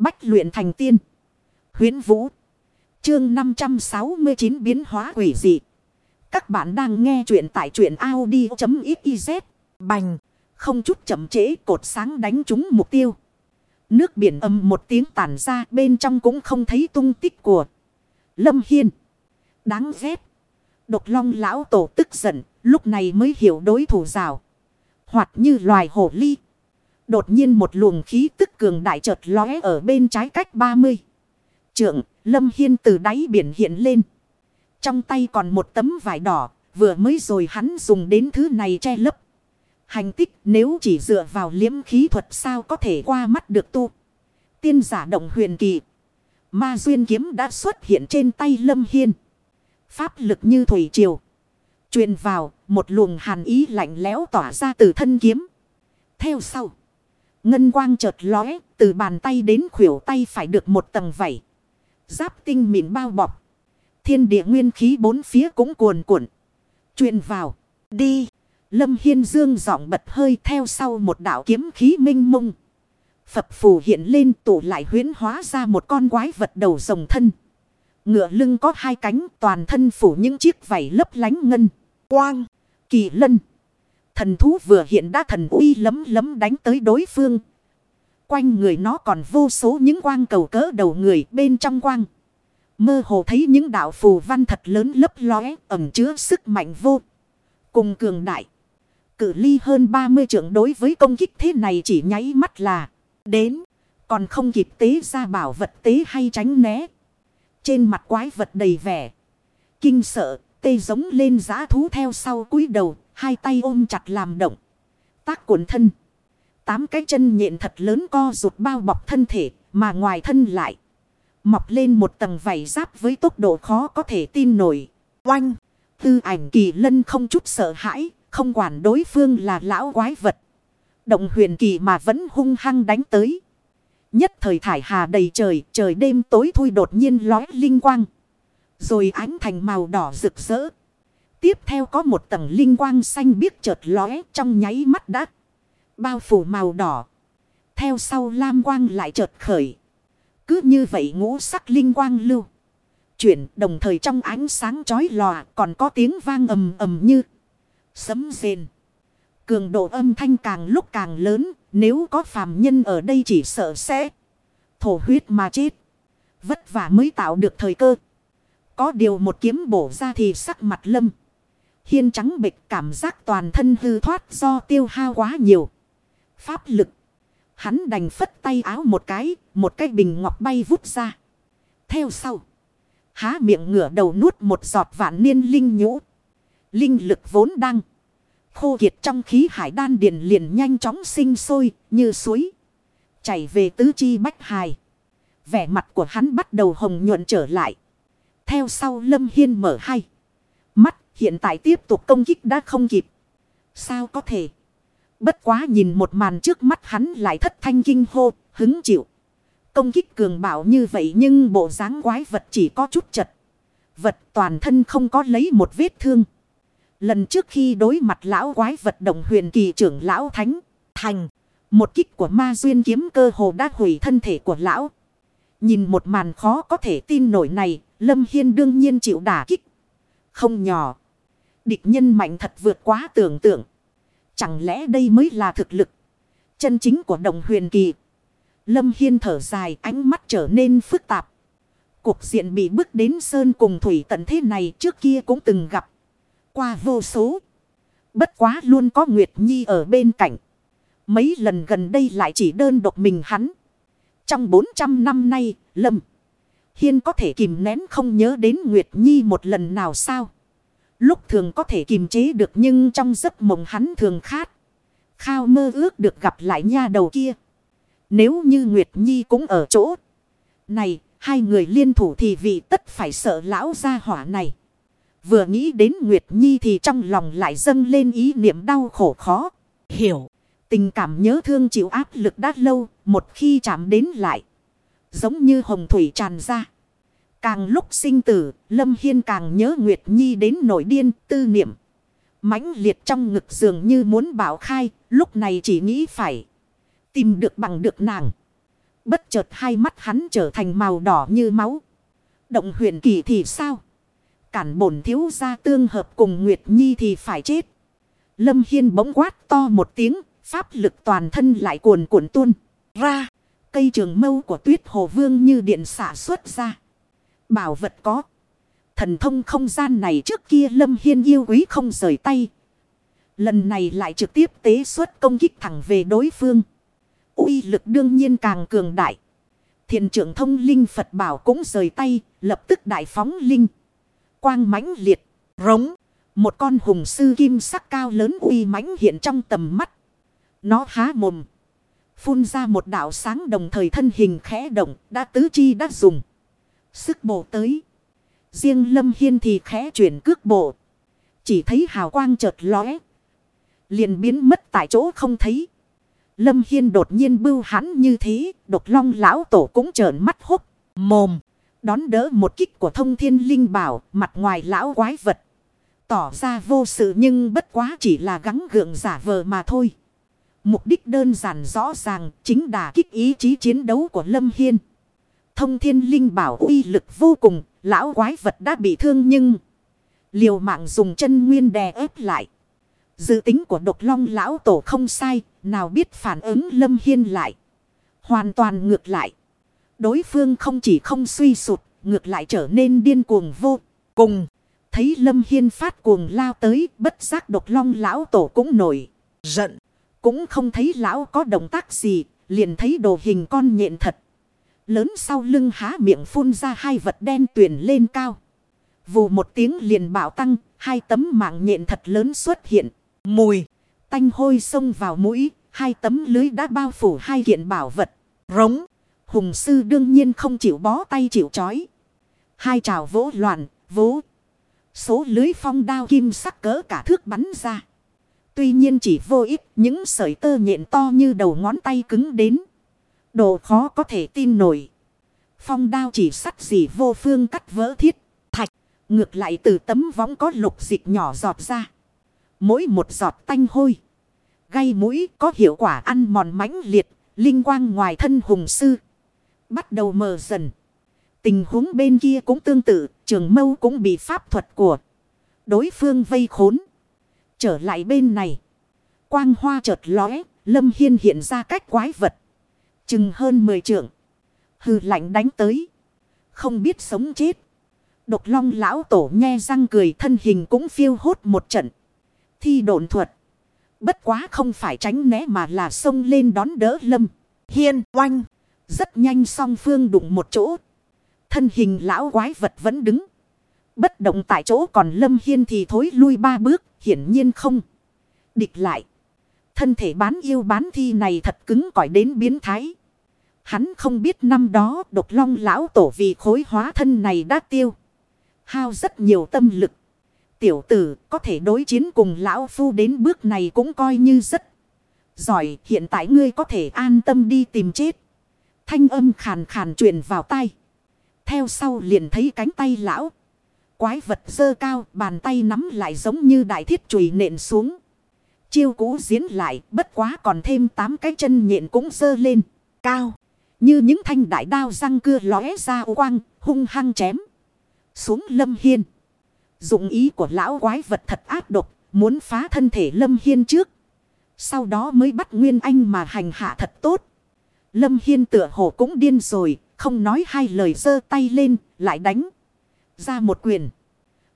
Bách luyện thành tiên. huyễn Vũ. Chương 569 biến hóa quỷ dị. Các bạn đang nghe truyện tại truyện Audi.xyz. Bành. Không chút chậm trễ, cột sáng đánh trúng mục tiêu. Nước biển âm một tiếng tản ra, bên trong cũng không thấy tung tích của Lâm Hiên. Đáng ghét. Độc long lão tổ tức giận. Lúc này mới hiểu đối thủ rào. Hoặc như loài hổ ly. Đột nhiên một luồng khí tức cường đại chợt lóe ở bên trái cách 30. Trượng, Lâm Hiên từ đáy biển hiện lên. Trong tay còn một tấm vải đỏ, vừa mới rồi hắn dùng đến thứ này che lấp. Hành tích nếu chỉ dựa vào liếm khí thuật sao có thể qua mắt được tu. Tiên giả động huyền kỳ. Ma duyên kiếm đã xuất hiện trên tay Lâm Hiên. Pháp lực như thủy triều. truyền vào, một luồng hàn ý lạnh lẽo tỏa ra từ thân kiếm. Theo sau. Ngân quang chợt lóe, từ bàn tay đến khuỷu tay phải được một tầng vảy. Giáp tinh mịn bao bọc. Thiên địa nguyên khí bốn phía cũng cuồn cuộn. truyền vào. Đi. Lâm Hiên Dương giọng bật hơi theo sau một đạo kiếm khí minh mông. Phập phù hiện lên tụ lại huyến hóa ra một con quái vật đầu rồng thân. Ngựa lưng có hai cánh toàn thân phủ những chiếc vảy lấp lánh ngân. Quang. Kỳ lân. Thần thú vừa hiện đã thần uy lấm lấm đánh tới đối phương. Quanh người nó còn vô số những quang cầu cỡ đầu người bên trong quang. Mơ hồ thấy những đạo phù văn thật lớn lấp lóe ẩm chứa sức mạnh vô. Cùng cường đại. Cử ly hơn 30 trưởng đối với công kích thế này chỉ nháy mắt là đến. Còn không kịp tế ra bảo vật tế hay tránh né. Trên mặt quái vật đầy vẻ. Kinh sợ, tê giống lên giá thú theo sau cúi đầu, hai tay ôm chặt làm động. Tác cuộn thân. Tám cái chân nhện thật lớn co rụt bao bọc thân thể, mà ngoài thân lại. Mọc lên một tầng vảy giáp với tốc độ khó có thể tin nổi. Oanh! Tư ảnh kỳ lân không chút sợ hãi, không quản đối phương là lão quái vật. Động huyền kỳ mà vẫn hung hăng đánh tới. Nhất thời thải hà đầy trời, trời đêm tối thui đột nhiên lói linh quang. Rồi ánh thành màu đỏ rực rỡ. Tiếp theo có một tầng linh quang xanh biếc chợt lóe trong nháy mắt đã. Bao phủ màu đỏ. Theo sau lam quang lại chợt khởi. Cứ như vậy ngũ sắc linh quang lưu. Chuyển đồng thời trong ánh sáng chói lòa còn có tiếng vang ầm ầm như sấm rền. Cường độ âm thanh càng lúc càng lớn, nếu có phàm nhân ở đây chỉ sợ sẽ thổ huyết mà chết. Vất vả mới tạo được thời cơ. Có điều một kiếm bổ ra thì sắc mặt lâm. Hiên trắng bệch cảm giác toàn thân hư thoát do tiêu hao quá nhiều. Pháp lực. Hắn đành phất tay áo một cái, một cái bình ngọc bay vút ra. Theo sau. Há miệng ngửa đầu nuốt một giọt vạn niên linh nhũ. Linh lực vốn đang. Khô kiệt trong khí hải đan điền liền nhanh chóng sinh sôi như suối. Chảy về tứ chi bách hài. Vẻ mặt của hắn bắt đầu hồng nhuận trở lại. Theo sau Lâm Hiên mở hai. Hiện tại tiếp tục công kích đã không kịp. Sao có thể? Bất quá nhìn một màn trước mắt hắn lại thất thanh kinh hô, hứng chịu. Công kích cường bảo như vậy nhưng bộ dáng quái vật chỉ có chút chật. Vật toàn thân không có lấy một vết thương. Lần trước khi đối mặt lão quái vật động huyền kỳ trưởng lão thánh thành. Một kích của ma duyên kiếm cơ hồ đã hủy thân thể của lão. Nhìn một màn khó có thể tin nổi này, Lâm Hiên đương nhiên chịu đả kích. Không nhỏ. Địch nhân mạnh thật vượt quá tưởng tượng. Chẳng lẽ đây mới là thực lực chân chính của đồng huyền kỳ. Lâm Hiên thở dài ánh mắt trở nên phức tạp. Cuộc diện bị bước đến sơn cùng thủy tận thế này trước kia cũng từng gặp. Qua vô số. Bất quá luôn có Nguyệt Nhi ở bên cạnh. Mấy lần gần đây lại chỉ đơn độc mình hắn. Trong 400 năm nay, Lâm Hiên có thể kìm nén không nhớ đến Nguyệt Nhi một lần nào sao? Lúc thường có thể kìm chế được nhưng trong giấc mộng hắn thường khát. Khao mơ ước được gặp lại nha đầu kia. Nếu như Nguyệt Nhi cũng ở chỗ. Này, hai người liên thủ thì vị tất phải sợ lão gia hỏa này. Vừa nghĩ đến Nguyệt Nhi thì trong lòng lại dâng lên ý niệm đau khổ khó. Hiểu. Tình cảm nhớ thương chịu áp lực đã lâu. Một khi chạm đến lại. Giống như hồng thủy tràn ra. Càng lúc sinh tử, Lâm Hiên càng nhớ Nguyệt Nhi đến nổi điên tư niệm. mãnh liệt trong ngực dường như muốn bảo khai, lúc này chỉ nghĩ phải tìm được bằng được nàng. Bất chợt hai mắt hắn trở thành màu đỏ như máu. Động huyền kỳ thì sao? Cản bổn thiếu gia tương hợp cùng Nguyệt Nhi thì phải chết. Lâm Hiên bỗng quát to một tiếng, pháp lực toàn thân lại cuồn cuộn tuôn ra. Cây trường mâu của tuyết hồ vương như điện xả xuất ra. Bảo vật có. Thần thông không gian này trước kia Lâm Hiên yêu quý không rời tay. Lần này lại trực tiếp tế xuất công kích thẳng về đối phương. uy lực đương nhiên càng cường đại. Thiền trưởng thông linh Phật bảo cũng rời tay, lập tức đại phóng linh. Quang mãnh liệt, rống. Một con hùng sư kim sắc cao lớn uy mãnh hiện trong tầm mắt. Nó há mồm. Phun ra một đạo sáng đồng thời thân hình khẽ động, đã tứ chi đã dùng. Sức bộ tới. Riêng Lâm Hiên thì khẽ chuyển cước bộ. Chỉ thấy hào quang chợt lóe. Liền biến mất tại chỗ không thấy. Lâm Hiên đột nhiên bưu hắn như thế. Độc long lão tổ cũng trợn mắt hốc. Mồm. Đón đỡ một kích của thông thiên linh bảo. Mặt ngoài lão quái vật. Tỏ ra vô sự nhưng bất quá chỉ là gắng gượng giả vờ mà thôi. Mục đích đơn giản rõ ràng chính đà kích ý chí chiến đấu của Lâm Hiên. Thông thiên linh bảo uy lực vô cùng, lão quái vật đã bị thương nhưng... Liều mạng dùng chân nguyên đè ép lại. Dự tính của độc long lão tổ không sai, nào biết phản ứng Lâm Hiên lại. Hoàn toàn ngược lại. Đối phương không chỉ không suy sụt, ngược lại trở nên điên cuồng vô cùng. Thấy Lâm Hiên phát cuồng lao tới, bất giác độc long lão tổ cũng nổi. Giận. Cũng không thấy lão có động tác gì, liền thấy đồ hình con nhện thật. Lớn sau lưng há miệng phun ra hai vật đen tuyển lên cao. Vù một tiếng liền bảo tăng, hai tấm mạng nhện thật lớn xuất hiện. Mùi, tanh hôi xông vào mũi, hai tấm lưới đã bao phủ hai kiện bảo vật. Rống, hùng sư đương nhiên không chịu bó tay chịu chói. Hai trào vỗ loạn, vỗ. Số lưới phong đao kim sắc cỡ cả thước bắn ra. Tuy nhiên chỉ vô ích những sợi tơ nhện to như đầu ngón tay cứng đến. Độ khó có thể tin nổi. Phong đao chỉ sắt gì vô phương cắt vỡ thiết. Thạch. Ngược lại từ tấm võng có lục dịch nhỏ giọt ra. Mỗi một giọt tanh hôi. Gây mũi có hiệu quả ăn mòn mãnh liệt. Linh quang ngoài thân hùng sư. Bắt đầu mờ dần. Tình huống bên kia cũng tương tự. Trường mâu cũng bị pháp thuật của đối phương vây khốn. Trở lại bên này. Quang hoa chợt lóe. Lâm Hiên hiện ra cách quái vật. Chừng hơn 10 trượng. Hừ lạnh đánh tới. Không biết sống chết. Độc long lão tổ nghe răng cười thân hình cũng phiêu hốt một trận. Thi độn thuật. Bất quá không phải tránh né mà là xông lên đón đỡ lâm. Hiên oanh. Rất nhanh song phương đụng một chỗ. Thân hình lão quái vật vẫn đứng. Bất động tại chỗ còn lâm hiên thì thối lui ba bước. Hiển nhiên không. Địch lại. Thân thể bán yêu bán thi này thật cứng cỏi đến biến thái. Hắn không biết năm đó độc long lão tổ vì khối hóa thân này đã tiêu. Hao rất nhiều tâm lực. Tiểu tử có thể đối chiến cùng lão phu đến bước này cũng coi như rất giỏi. Hiện tại ngươi có thể an tâm đi tìm chết. Thanh âm khàn khàn truyền vào tay. Theo sau liền thấy cánh tay lão. Quái vật dơ cao, bàn tay nắm lại giống như đại thiết chùy nện xuống. Chiêu cũ diễn lại, bất quá còn thêm 8 cái chân nhện cũng dơ lên. Cao. Như những thanh đại đao răng cưa lóe ra quang, hung hăng chém. Xuống lâm hiên. Dụng ý của lão quái vật thật ác độc, muốn phá thân thể lâm hiên trước. Sau đó mới bắt Nguyên Anh mà hành hạ thật tốt. Lâm Hiên tựa hồ cũng điên rồi, không nói hai lời giơ tay lên, lại đánh. Ra một quyền.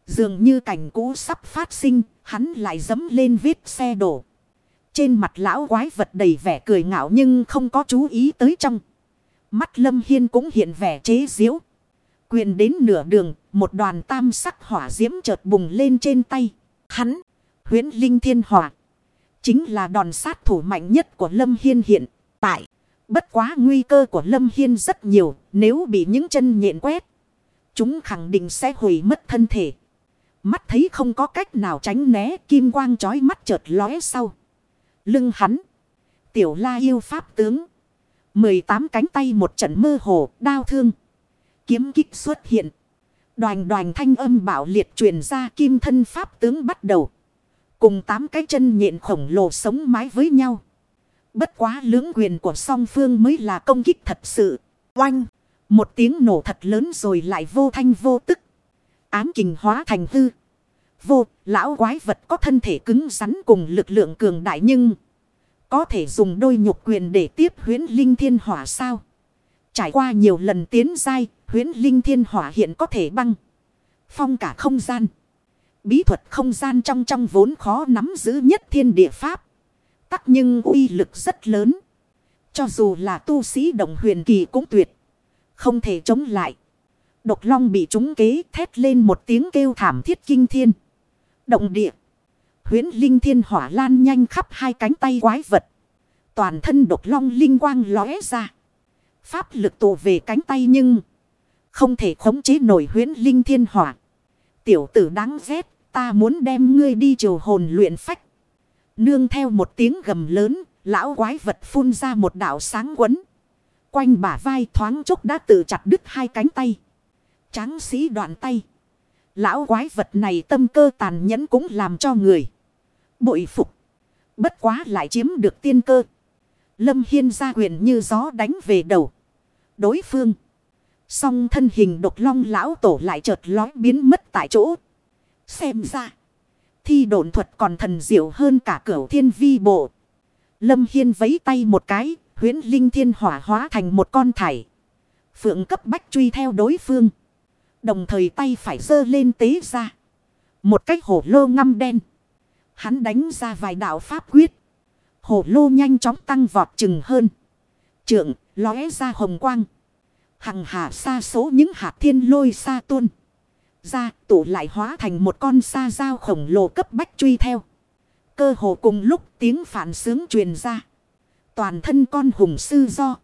Dường như cảnh cũ sắp phát sinh, hắn lại dấm lên vết xe đổ. Trên mặt lão quái vật đầy vẻ cười ngạo nhưng không có chú ý tới trong. Mắt Lâm Hiên cũng hiện vẻ chế diễu. Quyền đến nửa đường, một đoàn tam sắc hỏa diễm chợt bùng lên trên tay. Hắn, huyến linh thiên hỏa. Chính là đòn sát thủ mạnh nhất của Lâm Hiên hiện tại. Bất quá nguy cơ của Lâm Hiên rất nhiều nếu bị những chân nhện quét. Chúng khẳng định sẽ hủy mất thân thể. Mắt thấy không có cách nào tránh né kim quang chói mắt chợt lóe sau. Lưng hắn. Tiểu la yêu pháp tướng. 18 cánh tay một trận mơ hồ, đau thương. Kiếm kích xuất hiện. Đoàn đoàn thanh âm bạo liệt truyền ra kim thân pháp tướng bắt đầu. Cùng tám cái chân nhện khổng lồ sống mái với nhau. Bất quá lưỡng quyền của song phương mới là công kích thật sự. Oanh! Một tiếng nổ thật lớn rồi lại vô thanh vô tức. Ám kình hóa thành hư. Vô, lão quái vật có thân thể cứng rắn cùng lực lượng cường đại nhưng... Có thể dùng đôi nhục quyền để tiếp huyến linh thiên hỏa sao? Trải qua nhiều lần tiến dai, huyến linh thiên hỏa hiện có thể băng. Phong cả không gian. Bí thuật không gian trong trong vốn khó nắm giữ nhất thiên địa pháp. Tắc nhưng uy lực rất lớn. Cho dù là tu sĩ động huyền kỳ cũng tuyệt. Không thể chống lại. Độc long bị trúng kế thét lên một tiếng kêu thảm thiết kinh thiên. Động địa. Huyến linh thiên hỏa lan nhanh khắp hai cánh tay quái vật. Toàn thân độc long linh quang lóe ra. Pháp lực tụ về cánh tay nhưng. Không thể khống chế nổi huyến linh thiên hỏa. Tiểu tử đáng ghét. Ta muốn đem ngươi đi triều hồn luyện phách. Nương theo một tiếng gầm lớn. Lão quái vật phun ra một đạo sáng quấn. Quanh bả vai thoáng chốc đã tự chặt đứt hai cánh tay. Tráng sĩ đoạn tay. Lão quái vật này tâm cơ tàn nhẫn cũng làm cho người. Bội phục. Bất quá lại chiếm được tiên cơ. Lâm Hiên ra quyền như gió đánh về đầu. Đối phương. Song thân hình độc long lão tổ lại chợt lói biến mất tại chỗ. Xem ra. Thi độn thuật còn thần diệu hơn cả cửu thiên vi bộ. Lâm Hiên vấy tay một cái. Huyến linh thiên hỏa hóa thành một con thải. Phượng cấp bách truy theo đối phương. Đồng thời tay phải dơ lên tế ra. Một cách hổ lô ngăm đen. Hắn đánh ra vài đạo pháp quyết. Hổ lô nhanh chóng tăng vọt chừng hơn. Trượng, lóe ra hồng quang. Hằng hạ xa số những hạt thiên lôi xa tuôn. Ra, tụ lại hóa thành một con sa dao khổng lồ cấp bách truy theo. Cơ hồ cùng lúc tiếng phản sướng truyền ra. Toàn thân con hùng sư do.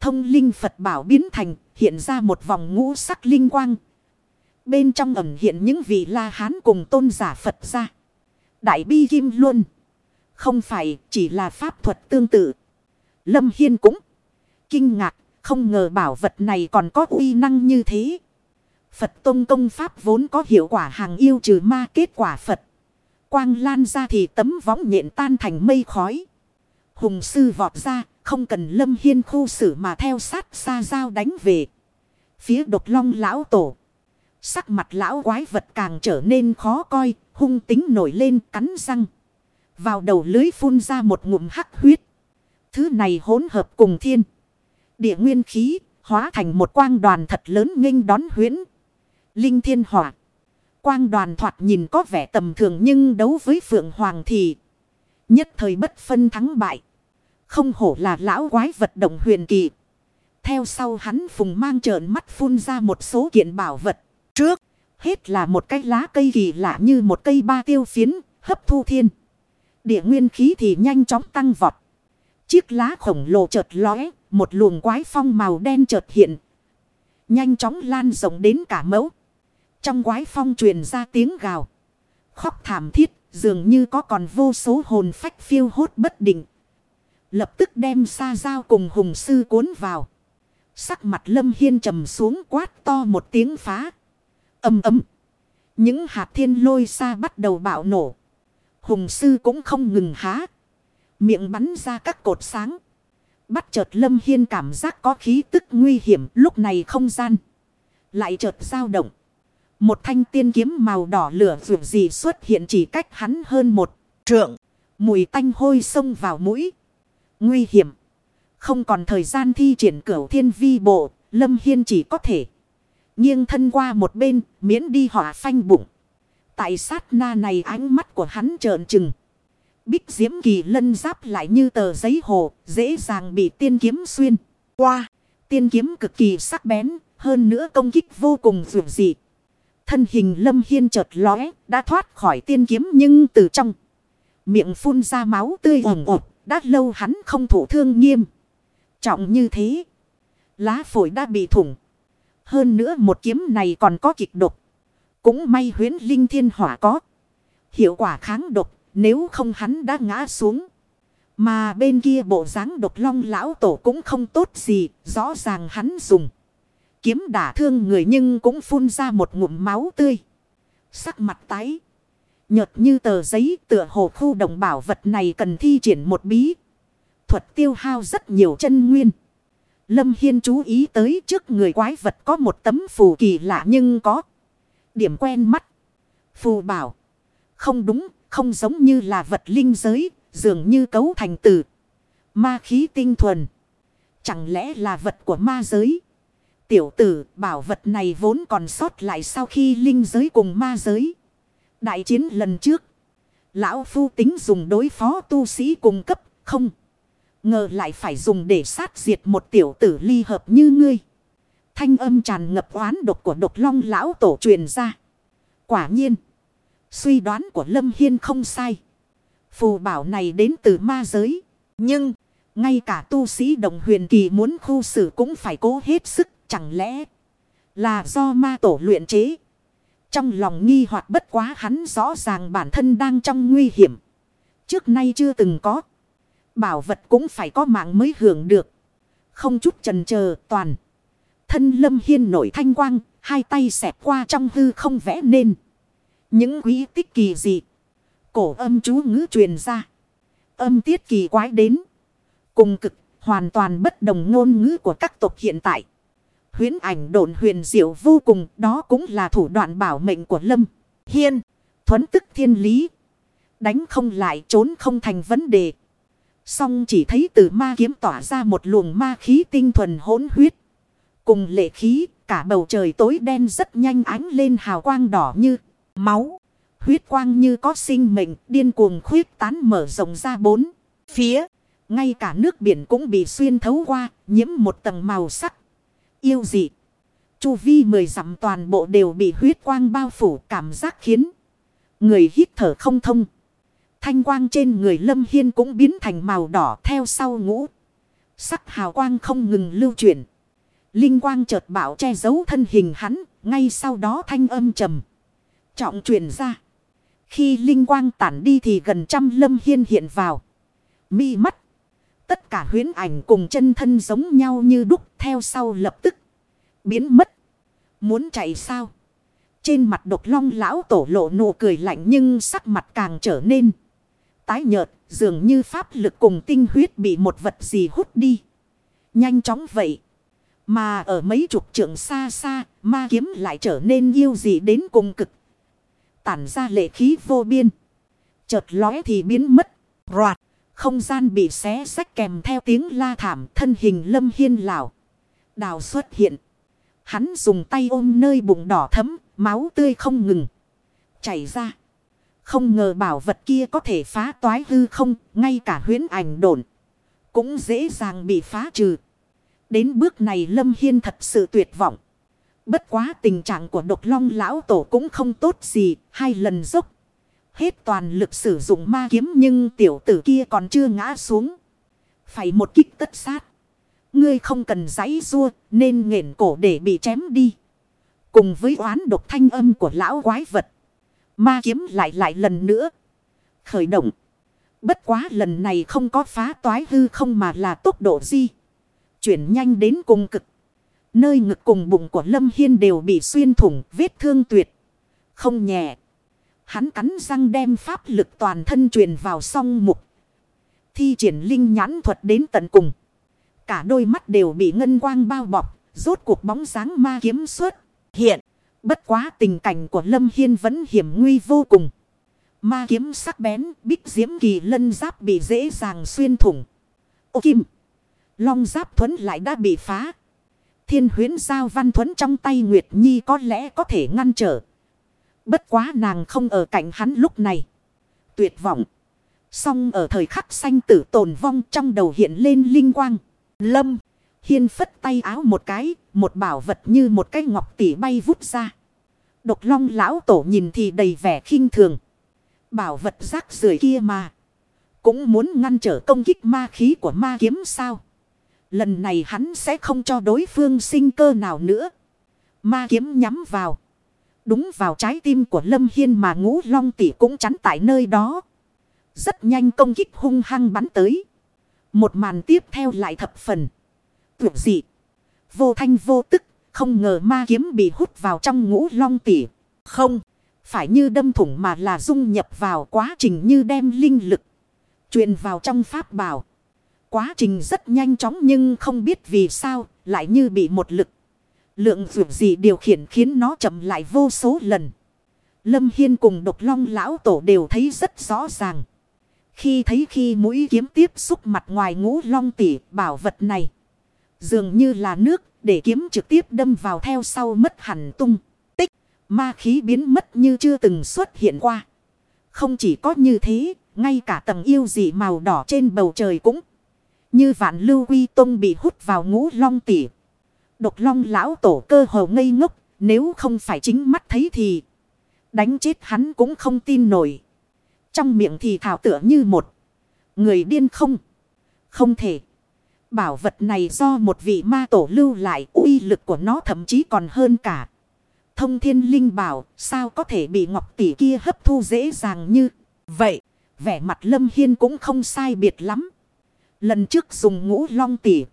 Thông linh Phật bảo biến thành, hiện ra một vòng ngũ sắc linh quang. Bên trong ẩm hiện những vị la hán cùng tôn giả Phật ra. Đại bi kim luôn. Không phải chỉ là pháp thuật tương tự. Lâm Hiên cũng kinh ngạc, không ngờ bảo vật này còn có uy năng như thế. Phật Tông công pháp vốn có hiệu quả hàng yêu trừ ma kết quả Phật. Quang lan ra thì tấm võng nhện tan thành mây khói. Hùng sư vọt ra, không cần lâm hiên khu xử mà theo sát xa giao đánh về. Phía độc long lão tổ. Sắc mặt lão quái vật càng trở nên khó coi, hung tính nổi lên cắn răng. Vào đầu lưới phun ra một ngụm hắc huyết. Thứ này hỗn hợp cùng thiên. Địa nguyên khí, hóa thành một quang đoàn thật lớn nghênh đón huyễn. Linh thiên hỏa. Quang đoàn thoạt nhìn có vẻ tầm thường nhưng đấu với Phượng Hoàng thì nhất thời bất phân thắng bại. Không hổ là lão quái vật động huyền kỳ. Theo sau hắn phùng mang trợn mắt phun ra một số kiện bảo vật. Trước, hết là một cái lá cây kỳ lạ như một cây ba tiêu phiến, hấp thu thiên. Địa nguyên khí thì nhanh chóng tăng vọt. Chiếc lá khổng lồ chợt lóe, một luồng quái phong màu đen chợt hiện. Nhanh chóng lan rộng đến cả mẫu. Trong quái phong truyền ra tiếng gào. Khóc thảm thiết, dường như có còn vô số hồn phách phiêu hốt bất định. Lập tức đem xa dao cùng hùng sư cuốn vào. Sắc mặt lâm hiên trầm xuống quát to một tiếng phá. Âm ấm. Những hạt thiên lôi xa bắt đầu bạo nổ. Hùng sư cũng không ngừng há. Miệng bắn ra các cột sáng. Bắt chợt lâm hiên cảm giác có khí tức nguy hiểm, lúc này không gian. Lại chợt dao động. Một thanh tiên kiếm màu đỏ lửa vượt gì xuất hiện chỉ cách hắn hơn một trượng. Mùi tanh hôi xông vào mũi. Nguy hiểm. Không còn thời gian thi triển cửu thiên vi bộ. Lâm Hiên chỉ có thể. Nghiêng thân qua một bên. Miễn đi hỏa phanh bụng. Tại sát na này ánh mắt của hắn trợn trừng. Bích diễm kỳ lân giáp lại như tờ giấy hồ. Dễ dàng bị tiên kiếm xuyên. Qua. Tiên kiếm cực kỳ sắc bén. Hơn nữa công kích vô cùng vượt dị. Thân hình lâm hiên chợt lóe. Đã thoát khỏi tiên kiếm nhưng từ trong. Miệng phun ra máu tươi ủng ồm. Đã lâu hắn không thủ thương nghiêm. Trọng như thế. Lá phổi đã bị thủng. Hơn nữa một kiếm này còn có kịch độc. Cũng may huyến linh thiên hỏa có. Hiệu quả kháng độc. Nếu không hắn đã ngã xuống. Mà bên kia bộ dáng độc long lão tổ cũng không tốt gì. Rõ ràng hắn dùng. Kiếm đả thương người nhưng cũng phun ra một ngụm máu tươi. Sắc mặt tái. Nhợt như tờ giấy tựa hồ khu đồng bảo vật này cần thi triển một bí. thuật tiêu hao rất nhiều chân nguyên. Lâm Hiên chú ý tới trước người quái vật có một tấm phù kỳ lạ nhưng có điểm quen mắt. Phù bảo. Không đúng, không giống như là vật linh giới, dường như cấu thành từ. Ma khí tinh thuần. Chẳng lẽ là vật của ma giới? Tiểu tử bảo vật này vốn còn sót lại sau khi linh giới cùng ma giới. Đại chiến lần trước. Lão Phu tính dùng đối phó tu sĩ cùng cấp, không. Ngờ lại phải dùng để sát diệt một tiểu tử ly hợp như ngươi. Thanh âm tràn ngập oán độc của độc long lão tổ truyền ra. Quả nhiên. Suy đoán của Lâm Hiên không sai. Phù bảo này đến từ ma giới. Nhưng, ngay cả tu sĩ đồng huyền kỳ muốn khu xử cũng phải cố hết sức. Chẳng lẽ là do ma tổ luyện chế? Trong lòng nghi hoặc bất quá hắn rõ ràng bản thân đang trong nguy hiểm. Trước nay chưa từng có. Bảo vật cũng phải có mạng mới hưởng được. Không chút trần chờ toàn. Thân lâm hiên nổi thanh quang. Hai tay xẹp qua trong hư không vẽ nên. Những quý tích kỳ dị. Cổ âm chú ngữ truyền ra. Âm tiết kỳ quái đến. Cùng cực hoàn toàn bất đồng ngôn ngữ của các tộc hiện tại. Huyến ảnh độn huyền diệu vô cùng, đó cũng là thủ đoạn bảo mệnh của Lâm. Hiên, thuấn tức thiên lý. Đánh không lại trốn không thành vấn đề. Song chỉ thấy từ ma kiếm tỏa ra một luồng ma khí tinh thuần hỗn huyết. Cùng lệ khí, cả bầu trời tối đen rất nhanh ánh lên hào quang đỏ như máu. Huyết quang như có sinh mệnh, điên cuồng khuyết tán mở rộng ra bốn phía. Ngay cả nước biển cũng bị xuyên thấu qua, nhiễm một tầng màu sắc yêu dị. Chu vi mười dặm toàn bộ đều bị huyết quang bao phủ cảm giác khiến người hít thở không thông. Thanh quang trên người Lâm Hiên cũng biến thành màu đỏ theo sau ngũ. Sắc hào quang không ngừng lưu chuyển. Linh quang chợt bảo che giấu thân hình hắn, ngay sau đó thanh âm trầm. Trọng truyền ra. Khi linh quang tản đi thì gần trăm Lâm Hiên hiện vào. Mi mắt. Tất cả huyến ảnh cùng chân thân giống nhau như đúc theo sau lập tức. Biến mất. Muốn chạy sao? Trên mặt độc long lão tổ lộ nụ cười lạnh nhưng sắc mặt càng trở nên. Tái nhợt dường như pháp lực cùng tinh huyết bị một vật gì hút đi. Nhanh chóng vậy. Mà ở mấy chục trượng xa xa, ma kiếm lại trở nên yêu dị đến cùng cực. Tản ra lệ khí vô biên. Chợt lóe thì biến mất. Roạt. Không gian bị xé sách kèm theo tiếng la thảm thân hình lâm hiên lão. Đào xuất hiện. Hắn dùng tay ôm nơi bụng đỏ thấm, máu tươi không ngừng. Chảy ra. Không ngờ bảo vật kia có thể phá toái hư không, ngay cả huyến ảnh đồn. Cũng dễ dàng bị phá trừ. Đến bước này Lâm Hiên thật sự tuyệt vọng. Bất quá tình trạng của độc long lão tổ cũng không tốt gì, hai lần dốc hết toàn lực sử dụng ma kiếm nhưng tiểu tử kia còn chưa ngã xuống. Phải một kích tất sát. Ngươi không cần giấy rua nên nghển cổ để bị chém đi. Cùng với oán độc thanh âm của lão quái vật. Ma kiếm lại lại lần nữa. Khởi động. Bất quá lần này không có phá toái hư không mà là tốc độ di. Chuyển nhanh đến cùng cực. Nơi ngực cùng bụng của Lâm Hiên đều bị xuyên thủng, vết thương tuyệt. Không nhẹ. Hắn cắn răng đem pháp lực toàn thân truyền vào song mục. Thi triển linh nhãn thuật đến tận cùng. Cả đôi mắt đều bị ngân quang bao bọc. Rốt cuộc bóng dáng ma kiếm xuất. Hiện. Bất quá tình cảnh của Lâm Hiên vẫn hiểm nguy vô cùng. Ma kiếm sắc bén. Bích diễm kỳ lân giáp bị dễ dàng xuyên thủng. Ô kim. Long giáp thuẫn lại đã bị phá. Thiên huyến giao văn thuẫn trong tay Nguyệt Nhi có lẽ có thể ngăn trở. Bất quá nàng không ở cạnh hắn lúc này. Tuyệt vọng. Song ở thời khắc sanh tử tồn vong trong đầu hiện lên linh quang. Lâm. Hiên phất tay áo một cái. Một bảo vật như một cái ngọc tỷ bay vút ra. Độc long lão tổ nhìn thì đầy vẻ khinh thường. Bảo vật rác rưởi kia mà. Cũng muốn ngăn trở công kích ma khí của ma kiếm sao. Lần này hắn sẽ không cho đối phương sinh cơ nào nữa. Ma kiếm nhắm vào. Đúng vào trái tim của Lâm Hiên mà ngũ long tỷ cũng chắn tại nơi đó. Rất nhanh công kích hung hăng bắn tới. Một màn tiếp theo lại thập phần. Tuyệt dị. Vô thanh vô tức. Không ngờ ma kiếm bị hút vào trong ngũ long tỷ. Không. Phải như đâm thủng mà là dung nhập vào quá trình như đem linh lực. truyền vào trong pháp bảo. Quá trình rất nhanh chóng nhưng không biết vì sao lại như bị một lực. Lượng vượt gì điều khiển khiến nó chậm lại vô số lần. Lâm Hiên cùng độc long lão tổ đều thấy rất rõ ràng. Khi thấy khi mũi kiếm tiếp xúc mặt ngoài ngũ long tỉ bảo vật này. Dường như là nước để kiếm trực tiếp đâm vào theo sau mất hẳn tung. Tích ma khí biến mất như chưa từng xuất hiện qua. Không chỉ có như thế, ngay cả tầng yêu dị màu đỏ trên bầu trời cũng như vạn lưu quy tông bị hút vào ngũ long tỉ. Độc long lão tổ cơ hồ ngây ngốc, nếu không phải chính mắt thấy thì đánh chết hắn cũng không tin nổi. Trong miệng thì thảo tựa như một người điên không. Không thể. Bảo vật này do một vị ma tổ lưu lại, uy lực của nó thậm chí còn hơn cả. Thông thiên linh bảo, sao có thể bị ngọc tỷ kia hấp thu dễ dàng như vậy. Vẻ mặt lâm hiên cũng không sai biệt lắm. Lần trước dùng ngũ long tỷ.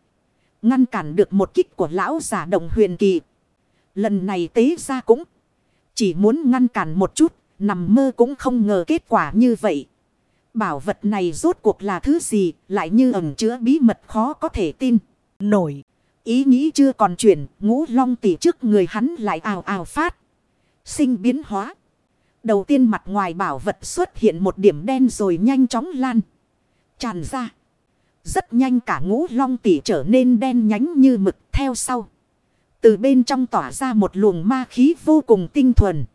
Ngăn cản được một kích của lão giả đồng huyền kỳ. Lần này tế ra cũng. Chỉ muốn ngăn cản một chút. Nằm mơ cũng không ngờ kết quả như vậy. Bảo vật này rốt cuộc là thứ gì. Lại như ẩn chứa bí mật khó có thể tin. Nổi. Ý nghĩ chưa còn chuyển. Ngũ long tỷ trước người hắn lại ào ào phát. Sinh biến hóa. Đầu tiên mặt ngoài bảo vật xuất hiện một điểm đen rồi nhanh chóng lan. Tràn ra. Rất nhanh cả ngũ long tỷ trở nên đen nhánh như mực theo sau. Từ bên trong tỏa ra một luồng ma khí vô cùng tinh thuần.